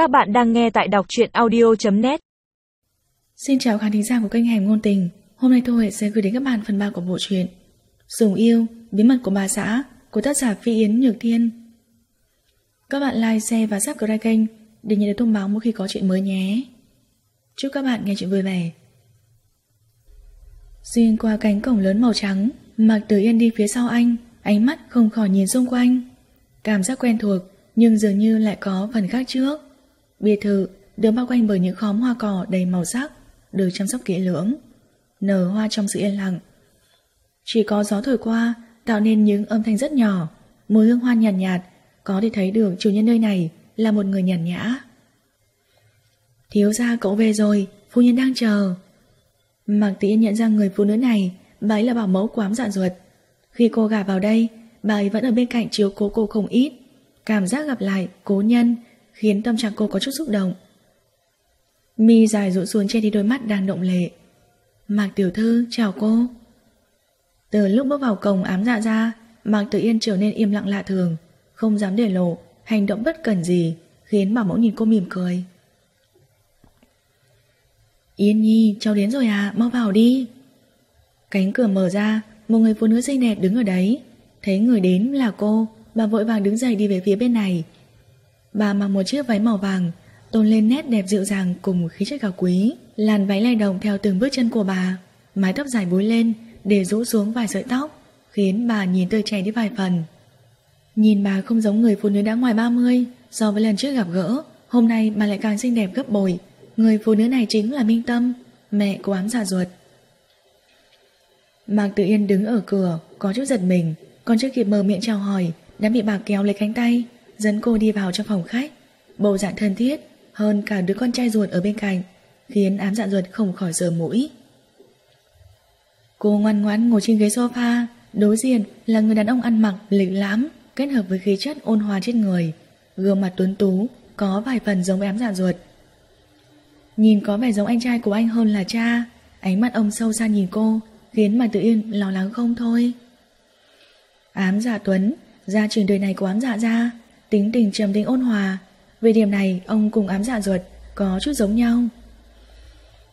Các bạn đang nghe tại đọc truyện audio.net Xin chào khán thính giả của kênh Hẻm Ngôn Tình. Hôm nay tôi sẽ gửi đến các bạn phần 3 của bộ truyện Dùng yêu, bí mật của bà xã của tác giả Phi Yến Nhược Thiên. Các bạn like, share và subscribe kênh để nhận được thông báo mỗi khi có chuyện mới nhé. Chúc các bạn nghe chuyện vui vẻ. Xuyên qua cánh cổng lớn màu trắng Mạc Tử Yên đi phía sau anh Ánh mắt không khỏi nhìn xung quanh. Cảm giác quen thuộc Nhưng dường như lại có phần khác trước. Biệt thự được bao quanh bởi những khóm hoa cỏ đầy màu sắc Được chăm sóc kỹ lưỡng Nở hoa trong sự yên lặng. Chỉ có gió thổi qua Tạo nên những âm thanh rất nhỏ Mùi hương hoa nhàn nhạt, nhạt Có thể thấy được chủ nhân nơi này Là một người nhàn nhã. Thiếu gia cậu về rồi Phu nhân đang chờ. Mạc Tĩ nhận ra người phụ nữ này Bà ấy là bảo mẫu quám dạ ruột. Khi cô gả vào đây Bà ấy vẫn ở bên cạnh chiếu cố cô không ít. Cảm giác gặp lại cố nhân Khiến tâm trạng cô có chút xúc động. Mi dài rũ xuống che đi đôi mắt đang động lệ. Mạc Tiểu Thư, chào cô. Từ lúc bước vào cổng ám dạ ra, Mạc Tử Yên trở nên im lặng lạ thường, Không dám để lộ Hành động bất cần gì, Khiến bảo mẫu nhìn cô mỉm cười. Yên Nhi, cháu đến rồi à Mau vào đi. Cánh cửa mở ra, Một người phụ nữ xinh đẹp đứng ở đấy. Thấy người đến là cô, Bà vội vàng đứng dậy đi về phía bên này. Bà mặc một chiếc váy màu vàng, Tôn lên nét đẹp dịu dàng cùng khí chất cao quý. Làn váy lay động theo từng bước chân của bà, Mái tóc dài búi lên Để rũ xuống vài sợi tóc, Khiến bà nhìn tươi trẻ đi vài phần. Nhìn bà không giống người phụ nữ đã ngoài 30 So với lần trước gặp gỡ. Hôm nay bà lại càng xinh đẹp gấp bội. Người phụ nữ này chính là Minh Tâm, Mẹ của ám giả ruột. Mạc Tự Yên đứng ở cửa, Có chút giật mình. Còn chưa kịp mở miệng chào hỏi, Đã bị bà kéo lấy cánh tay. Dẫn cô đi vào trong phòng khách. Bầu dạng thân thiết, Hơn cả đứa con trai ruột ở bên cạnh, Khiến ám dạ ruột không khỏi giờ mũi. Cô ngoan ngoãn ngồi trên ghế sofa, Đối diện là người đàn ông ăn mặc lịch lãm, Kết hợp với khí chất ôn hòa trên người. Gương mặt tuấn tú, Có vài phần giống với ám dạ ruột. Nhìn có vẻ giống anh trai của anh hơn là cha, Ánh mắt ông sâu xa nhìn cô, Khiến mà tự yên lo lắng không thôi. Ám dạ Tuấn Gia truyền đời này của ám dạ ra Tính tình trầm tính ôn hòa. Về điểm này, ông cùng ám dạ ruột Có chút giống nhau.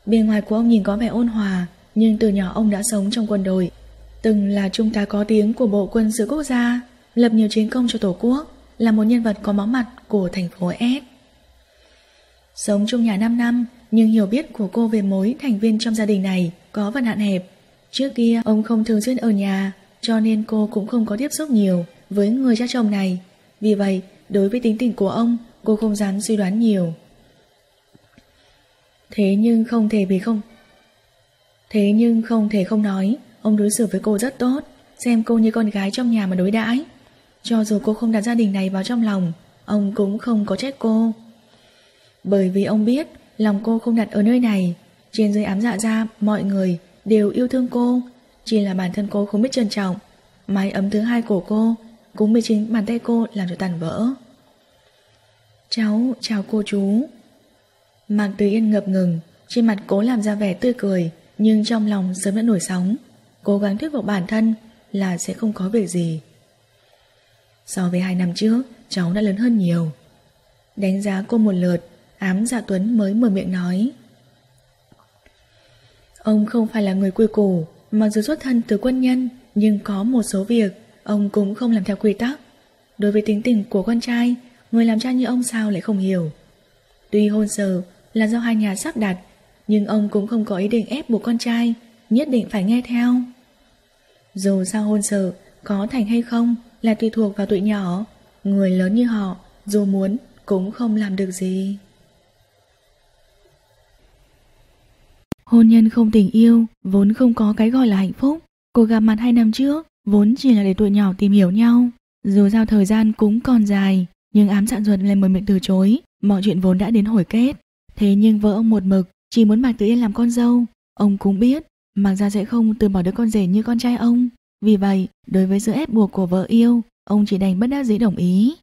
Bên ngoài của ông nhìn có vẻ ôn hòa, Nhưng từ nhỏ ông đã sống trong quân đội. Từng là trung tá có tiếng của Bộ Quân sự Quốc gia, Lập nhiều chiến công cho Tổ quốc, Là một nhân vật có máu mặt của thành phố S. Sống chung nhà 5 năm, Nhưng hiểu biết của cô về mối thành viên trong gia đình này Có phần hạn hẹp. Trước kia, ông không thường xuyên ở nhà, Cho nên cô cũng không có tiếp xúc nhiều Với người cha chồng này. Vì vậy, đối với tính tình của ông, Cô không dám suy đoán nhiều. Thế nhưng không thể vì không Thế nhưng không thể không nói, Ông đối xử với cô rất tốt, Xem cô như con gái trong nhà mà đối đãi. Cho dù cô không đặt gia đình này vào trong lòng, Ông cũng không có trách cô. Bởi vì ông biết Lòng cô không đặt ở nơi này, Trên dưới ám dạ ra, mọi người đều yêu thương cô. Chỉ là bản thân cô không biết trân trọng, Mái ấm thứ hai của cô cũng bị chính bàn tay cô làm cho tàn vỡ. Cháu, chào cô chú. Mạc Từ Yên ngập ngừng, Trên mặt cố làm ra vẻ tươi cười, Nhưng trong lòng sớm đã nổi sóng. Cố gắng thuyết phục bản thân Là sẽ không có việc gì. So với hai năm trước, Cháu đã lớn hơn nhiều. Đánh giá cô một lượt, Ám dạ Tuấn mới mở miệng nói. Ông không phải là người quê củ, Mặc dù xuất thân từ quân nhân, Nhưng có một số việc Ông cũng không làm theo quy tắc. Đối với tính tình của con trai, Người làm cha như ông sao lại không hiểu. Tuy hôn sờ là do hai nhà sắp đặt, Nhưng ông cũng không có ý định ép buộc con trai, Nhất định phải nghe theo. Dù sao hôn sờ Có thành hay không Là tùy thuộc vào tuổi nhỏ, Người lớn như họ, Dù muốn cũng không làm được gì. Hôn nhân không tình yêu Vốn không có cái gọi là hạnh phúc. Cuộc gặp mặt hai năm trước Vốn chỉ là để tuổi nhỏ tìm hiểu nhau. Dù giao thời gian cũng còn dài, Nhưng ám dạn ruột lại mời miệng từ chối. Mọi chuyện vốn đã đến hồi kết. Thế nhưng vợ ông một mực Chỉ muốn Mạc Tử Yên làm con dâu. Ông cũng biết, Mạc Gia sẽ không từ bỏ đứa con rể như con trai ông. Vì vậy, đối với sự ép buộc của vợ yêu, Ông chỉ đành bất đắc dĩ đồng ý.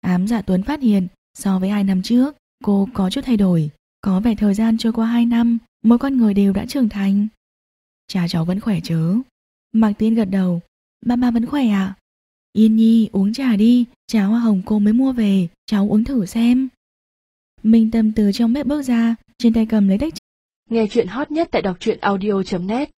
Ám dạ Tuấn phát hiện, So với hai năm trước, Cô có chút thay đổi. Có vẻ thời gian trôi qua hai năm, Mỗi con người đều đã trưởng thành. Cha cháu vẫn khỏe chứ? Mạc Tiên gật đầu. Ba ba vẫn khỏe ạ. Yên Nhi uống trà đi. Trà hoa hồng cô mới mua về. Cháu uống thử xem. Minh Tâm từ trong bếp bước ra, trên tay cầm lấy tách Nghe chuyện hot nhất tại đọc truyện audio.net